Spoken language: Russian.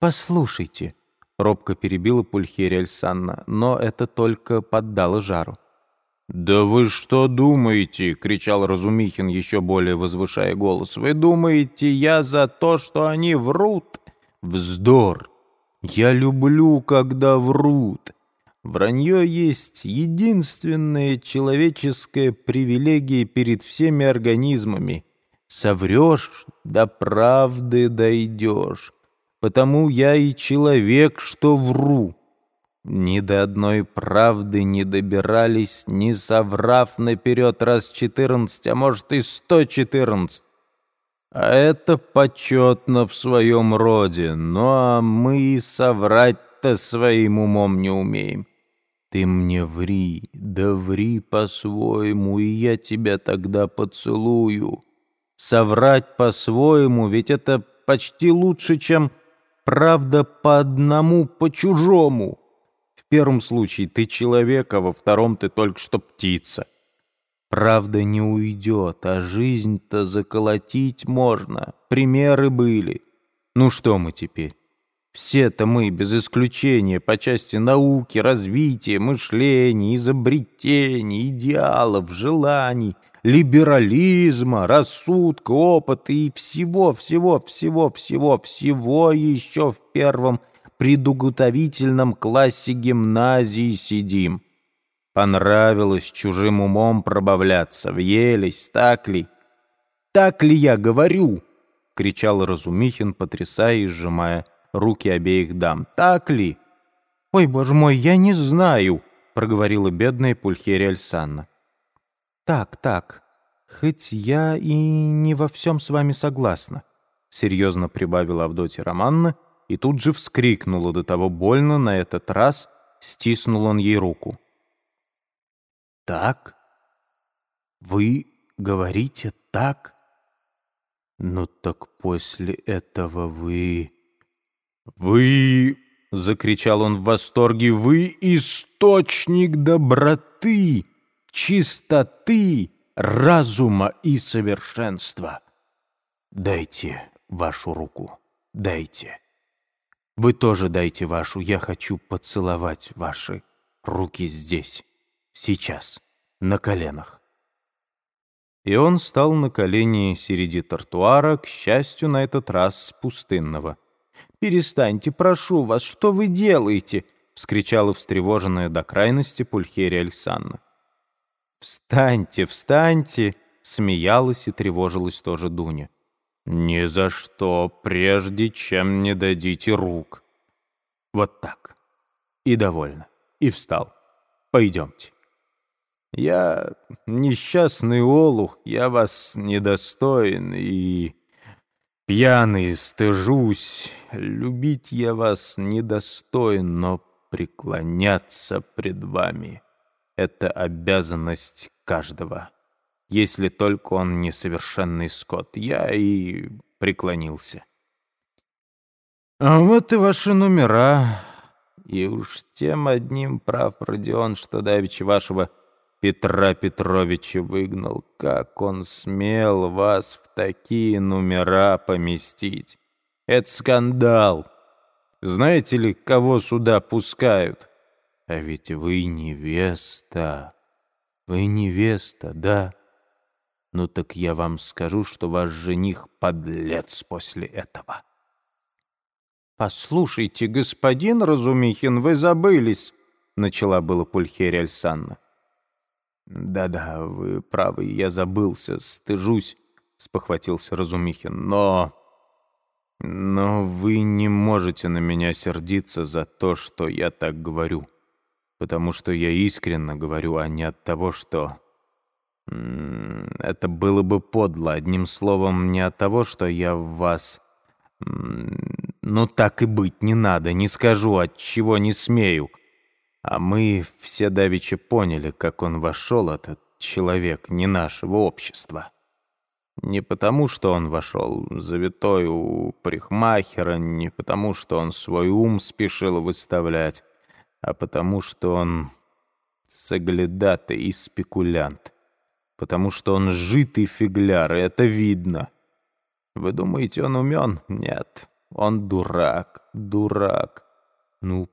«Послушайте», — робко перебила Пульхерия Альсанна, но это только поддало жару. «Да вы что думаете?» — кричал Разумихин, еще более возвышая голос. «Вы думаете, я за то, что они врут?» «Вздор! Я люблю, когда врут. Вранье есть единственная человеческая привилегия перед всеми организмами. Соврешь, до правды дойдешь. Потому я и человек, что вру. Ни до одной правды не добирались, не соврав наперед раз четырнадцать, а может и сто четырнадцать. А это почетно в своем роде, ну а мы и соврать-то своим умом не умеем. Ты мне ври, да ври по-своему, и я тебя тогда поцелую. Соврать по-своему, ведь это почти лучше, чем правда по одному, по чужому. В первом случае ты человек, а во втором ты только что птица. Правда не уйдет, а жизнь-то заколотить можно. Примеры были. Ну что мы теперь? Все-то мы, без исключения, по части науки, развития, мышления, изобретений, идеалов, желаний, либерализма, рассудка, опыта и всего, всего, всего, всего, всего еще в первом предуготовительном классе гимназии сидим. Понравилось чужим умом пробавляться, въелись, так ли? Так ли я говорю? — кричал Разумихин, потрясая и сжимая руки обеих дам. Так ли? Ой, боже мой, я не знаю, — проговорила бедная Пульхерия Альсанна. Так, так, хоть я и не во всем с вами согласна, — серьезно прибавила Авдотья Романна и тут же вскрикнула до того больно на этот раз, стиснул он ей руку. «Так? Вы говорите так? Ну так после этого вы...» «Вы...» — закричал он в восторге. «Вы источник доброты, чистоты, разума и совершенства. Дайте вашу руку, дайте. Вы тоже дайте вашу, я хочу поцеловать ваши руки здесь». Сейчас. На коленах. И он стал на колени среди тротуара, к счастью, на этот раз пустынного. «Перестаньте, прошу вас, что вы делаете?» — вскричала встревоженная до крайности Пульхерия Альсанна. «Встаньте, встаньте!» — смеялась и тревожилась тоже Дуня. «Ни за что, прежде чем не дадите рук!» Вот так. И довольно. И встал. «Пойдемте». Я несчастный олух, я вас недостоин и пьяный стыжусь. Любить я вас недостоин, но преклоняться пред вами — это обязанность каждого. Если только он несовершенный скот, я и преклонился. А вот и ваши номера. И уж тем одним прав Родион, что давеча вашего Петра Петровича выгнал. Как он смел вас в такие номера поместить? Это скандал. Знаете ли, кого сюда пускают? А ведь вы невеста. Вы невеста, да? Ну так я вам скажу, что ваш жених подлец после этого. «Послушайте, господин Разумихин, вы забылись», — начала было Пульхерия Альсанна. «Да-да, вы правы, я забылся, стыжусь», — спохватился Разумихин. «Но... но вы не можете на меня сердиться за то, что я так говорю, потому что я искренне говорю, а не от того, что... Это было бы подло, одним словом, не от того, что я в вас... Ну так и быть, не надо, не скажу, от чего не смею». А мы все давеча поняли, как он вошел, этот человек, не нашего общества. Не потому, что он вошел завитой у парикмахера, не потому, что он свой ум спешил выставлять, а потому, что он соглядатый и спекулянт. Потому что он житый фигляр, и это видно. Вы думаете, он умен? Нет. Он дурак, дурак. Ну,